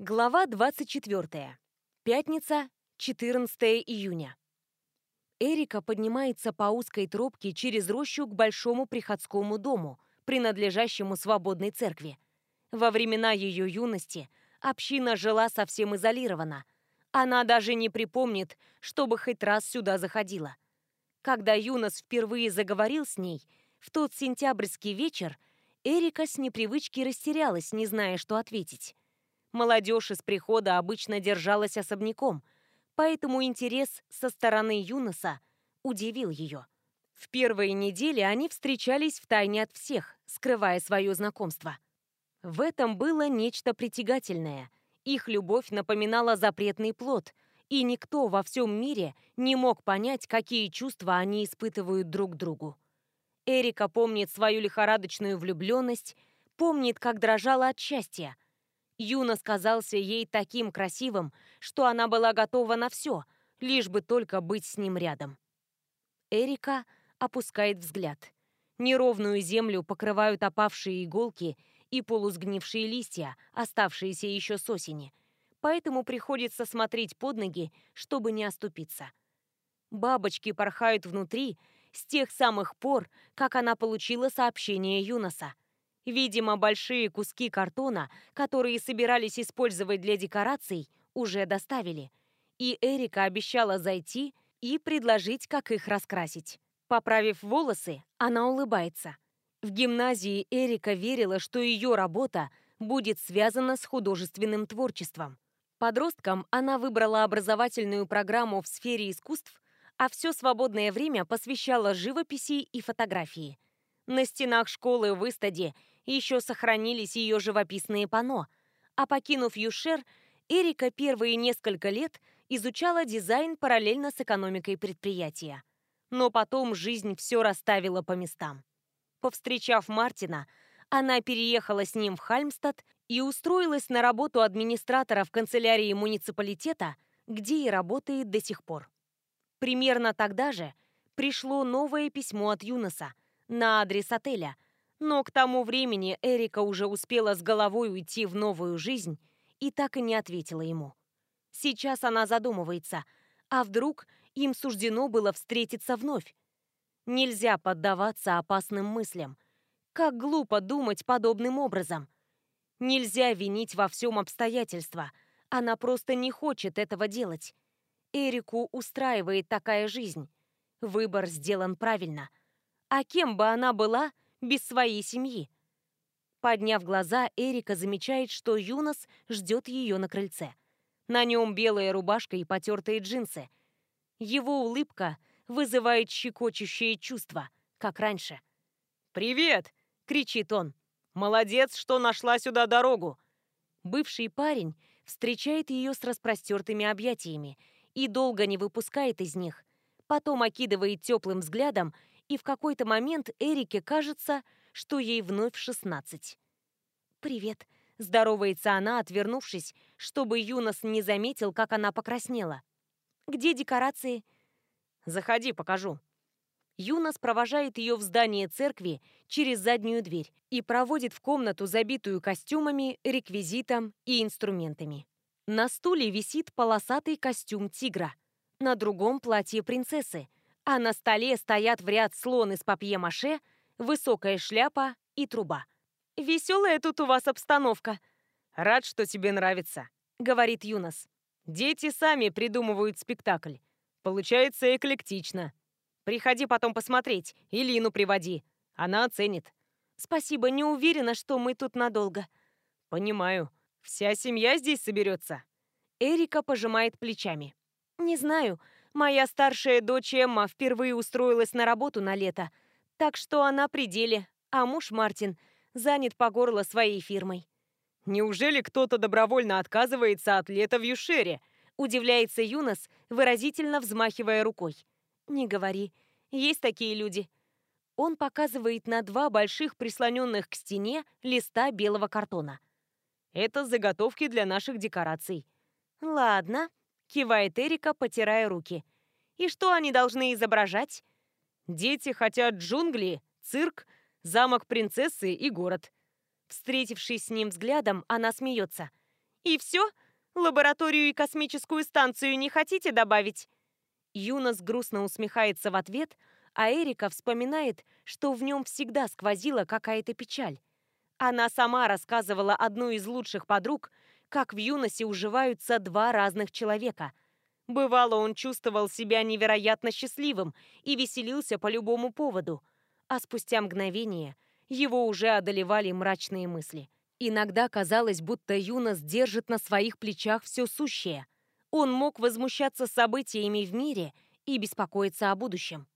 Глава 24. Пятница, 14 июня. Эрика поднимается по узкой тропке через рощу к большому приходскому дому, принадлежащему свободной церкви. Во времена ее юности община жила совсем изолирована. Она даже не припомнит, чтобы хоть раз сюда заходила. Когда Юнос впервые заговорил с ней, в тот сентябрьский вечер Эрика с непривычки растерялась, не зная, что ответить. Молодежь из прихода обычно держалась особняком, поэтому интерес со стороны Юноса удивил ее. В первые недели они встречались втайне от всех, скрывая свое знакомство. В этом было нечто притягательное. Их любовь напоминала запретный плод, и никто во всем мире не мог понять, какие чувства они испытывают друг другу. Эрика помнит свою лихорадочную влюбленность, помнит, как дрожала от счастья – Юна сказался ей таким красивым, что она была готова на все, лишь бы только быть с ним рядом. Эрика опускает взгляд. Неровную землю покрывают опавшие иголки и полусгнившие листья, оставшиеся еще с осени, поэтому приходится смотреть под ноги, чтобы не оступиться. Бабочки порхают внутри с тех самых пор, как она получила сообщение Юноса – Видимо, большие куски картона, которые собирались использовать для декораций, уже доставили. И Эрика обещала зайти и предложить, как их раскрасить. Поправив волосы, она улыбается. В гимназии Эрика верила, что ее работа будет связана с художественным творчеством. Подросткам она выбрала образовательную программу в сфере искусств, а все свободное время посвящала живописи и фотографии. На стенах школы в Истаде еще сохранились ее живописные панно, а покинув Юшер, Эрика первые несколько лет изучала дизайн параллельно с экономикой предприятия. Но потом жизнь все расставила по местам. Повстречав Мартина, она переехала с ним в Хальмстад и устроилась на работу администратора в канцелярии муниципалитета, где и работает до сих пор. Примерно тогда же пришло новое письмо от Юноса на адрес отеля – но к тому времени Эрика уже успела с головой уйти в новую жизнь и так и не ответила ему. Сейчас она задумывается, а вдруг им суждено было встретиться вновь? Нельзя поддаваться опасным мыслям. Как глупо думать подобным образом. Нельзя винить во всем обстоятельства. Она просто не хочет этого делать. Эрику устраивает такая жизнь. Выбор сделан правильно. А кем бы она была, без своей семьи. Подняв глаза, Эрика замечает, что Юнос ждет ее на крыльце. На нем белая рубашка и потертые джинсы. Его улыбка вызывает щекочущее чувство, как раньше. «Привет!» — кричит он. «Молодец, что нашла сюда дорогу!» Бывший парень встречает ее с распростертыми объятиями и долго не выпускает из них, потом окидывает теплым взглядом и в какой-то момент Эрике кажется, что ей вновь 16. «Привет», — здоровается она, отвернувшись, чтобы Юнос не заметил, как она покраснела. «Где декорации?» «Заходи, покажу». Юнос провожает ее в здание церкви через заднюю дверь и проводит в комнату, забитую костюмами, реквизитом и инструментами. На стуле висит полосатый костюм тигра, на другом платье принцессы, а на столе стоят в ряд слон из папье-маше, высокая шляпа и труба. «Веселая тут у вас обстановка». «Рад, что тебе нравится», — говорит Юнос. «Дети сами придумывают спектакль. Получается эклектично. Приходи потом посмотреть, и Лину приводи. Она оценит». «Спасибо, не уверена, что мы тут надолго». «Понимаю. Вся семья здесь соберется». Эрика пожимает плечами. «Не знаю. Моя старшая дочь Эмма впервые устроилась на работу на лето, так что она при деле, а муж Мартин занят по горло своей фирмой. «Неужели кто-то добровольно отказывается от лета в Юшере?» Удивляется Юнос, выразительно взмахивая рукой. «Не говори, есть такие люди». Он показывает на два больших прислоненных к стене листа белого картона. «Это заготовки для наших декораций». «Ладно», кивает Эрика, потирая руки. И что они должны изображать? Дети хотят джунгли, цирк, замок принцессы и город. Встретившись с ним взглядом, она смеется. И все? Лабораторию и космическую станцию не хотите добавить?» Юнос грустно усмехается в ответ, а Эрика вспоминает, что в нем всегда сквозила какая-то печаль. Она сама рассказывала одну из лучших подруг, как в юносе уживаются два разных человека. Бывало, он чувствовал себя невероятно счастливым и веселился по любому поводу, а спустя мгновение его уже одолевали мрачные мысли. Иногда казалось, будто Юнос держит на своих плечах все сущее. Он мог возмущаться событиями в мире и беспокоиться о будущем.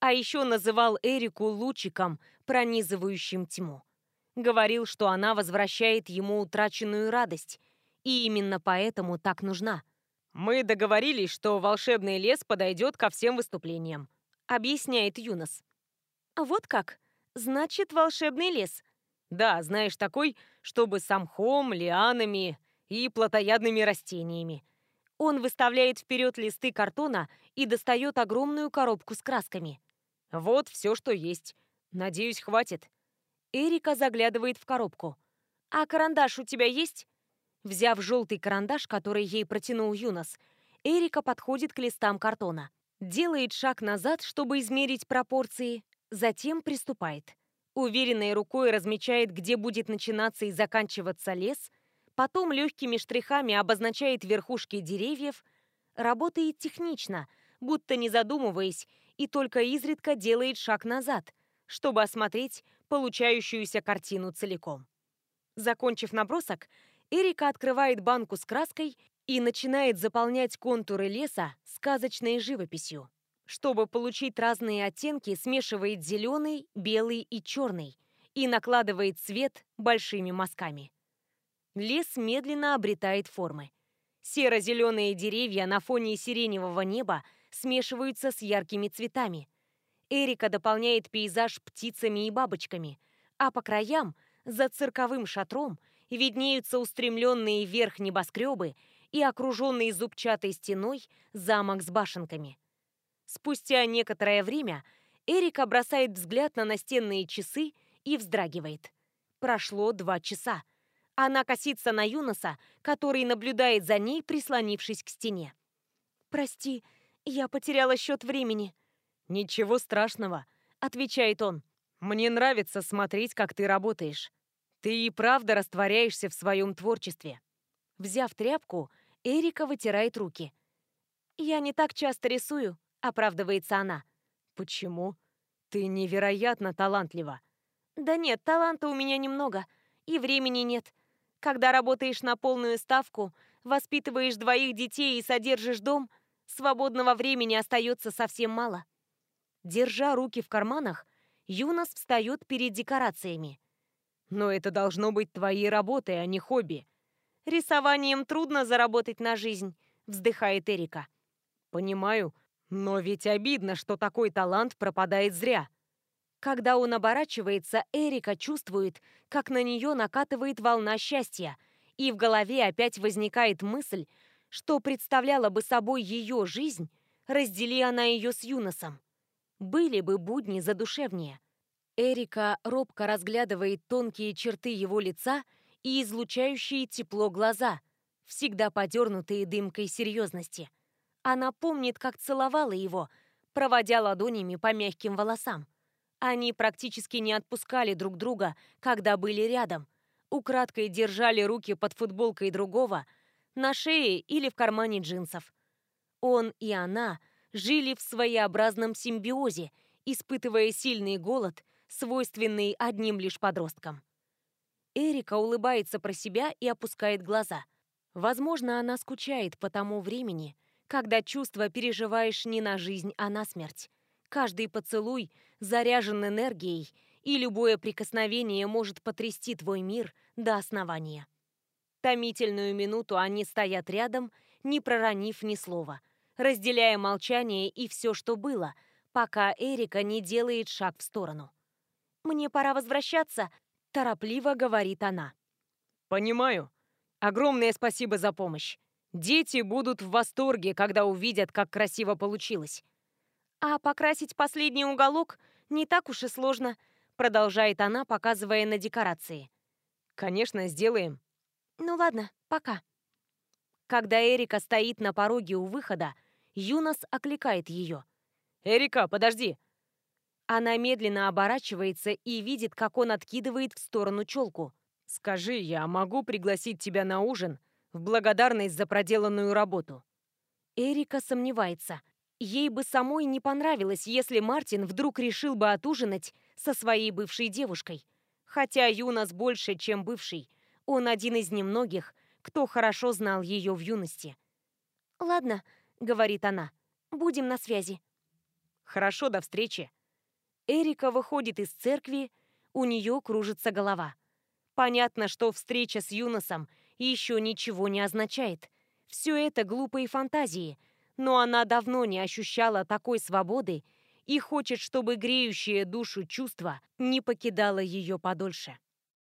А еще называл Эрику лучиком, пронизывающим тьму. Говорил, что она возвращает ему утраченную радость, и именно поэтому так нужна. «Мы договорились, что волшебный лес подойдет ко всем выступлениям», — объясняет Юнос. «Вот как? Значит, волшебный лес». «Да, знаешь, такой, чтобы с мхом, лианами и плотоядными растениями». Он выставляет вперед листы картона и достает огромную коробку с красками. «Вот все, что есть. Надеюсь, хватит». Эрика заглядывает в коробку. «А карандаш у тебя есть?» Взяв желтый карандаш, который ей протянул Юнос, Эрика подходит к листам картона. Делает шаг назад, чтобы измерить пропорции, затем приступает. Уверенной рукой размечает, где будет начинаться и заканчиваться лес, потом легкими штрихами обозначает верхушки деревьев, работает технично, будто не задумываясь, и только изредка делает шаг назад, чтобы осмотреть получающуюся картину целиком. Закончив набросок, Эрика открывает банку с краской и начинает заполнять контуры леса сказочной живописью. Чтобы получить разные оттенки, смешивает зеленый, белый и черный и накладывает цвет большими мазками. Лес медленно обретает формы. Серо-зеленые деревья на фоне сиреневого неба смешиваются с яркими цветами, Эрика дополняет пейзаж птицами и бабочками, а по краям, за цирковым шатром, виднеются устремленные вверх небоскребы и окруженный зубчатой стеной замок с башенками. Спустя некоторое время Эрика бросает взгляд на настенные часы и вздрагивает. Прошло два часа. Она косится на Юноса, который наблюдает за ней, прислонившись к стене. «Прости, я потеряла счет времени», «Ничего страшного», — отвечает он. «Мне нравится смотреть, как ты работаешь. Ты и правда растворяешься в своем творчестве». Взяв тряпку, Эрика вытирает руки. «Я не так часто рисую», — оправдывается она. «Почему? Ты невероятно талантлива». «Да нет, таланта у меня немного, и времени нет. Когда работаешь на полную ставку, воспитываешь двоих детей и содержишь дом, свободного времени остается совсем мало». Держа руки в карманах, Юнос встает перед декорациями. «Но это должно быть твоей работой, а не хобби». «Рисованием трудно заработать на жизнь», — вздыхает Эрика. «Понимаю, но ведь обидно, что такой талант пропадает зря». Когда он оборачивается, Эрика чувствует, как на нее накатывает волна счастья, и в голове опять возникает мысль, что представляла бы собой ее жизнь, раздели она ее с Юносом. Были бы будни задушевнее. Эрика робко разглядывает тонкие черты его лица и излучающие тепло глаза, всегда подернутые дымкой серьезности. Она помнит, как целовала его, проводя ладонями по мягким волосам. Они практически не отпускали друг друга, когда были рядом. Украдкой держали руки под футболкой другого, на шее или в кармане джинсов. Он и она – жили в своеобразном симбиозе, испытывая сильный голод, свойственный одним лишь подросткам. Эрика улыбается про себя и опускает глаза. Возможно, она скучает по тому времени, когда чувства переживаешь не на жизнь, а на смерть. Каждый поцелуй заряжен энергией, и любое прикосновение может потрясти твой мир до основания. Томительную минуту они стоят рядом, не проронив ни слова – разделяя молчание и все, что было, пока Эрика не делает шаг в сторону. «Мне пора возвращаться», – торопливо говорит она. «Понимаю. Огромное спасибо за помощь. Дети будут в восторге, когда увидят, как красиво получилось». «А покрасить последний уголок не так уж и сложно», – продолжает она, показывая на декорации. «Конечно, сделаем». «Ну ладно, пока». Когда Эрика стоит на пороге у выхода, Юнос окликает ее. «Эрика, подожди!» Она медленно оборачивается и видит, как он откидывает в сторону челку. «Скажи, я могу пригласить тебя на ужин в благодарность за проделанную работу?» Эрика сомневается. Ей бы самой не понравилось, если Мартин вдруг решил бы отужинать со своей бывшей девушкой. Хотя Юнос больше, чем бывший. Он один из немногих, кто хорошо знал ее в юности. «Ладно», — говорит она, — «будем на связи». «Хорошо, до встречи». Эрика выходит из церкви, у нее кружится голова. Понятно, что встреча с Юносом еще ничего не означает. Все это глупые фантазии, но она давно не ощущала такой свободы и хочет, чтобы греющее душу чувство не покидало ее подольше.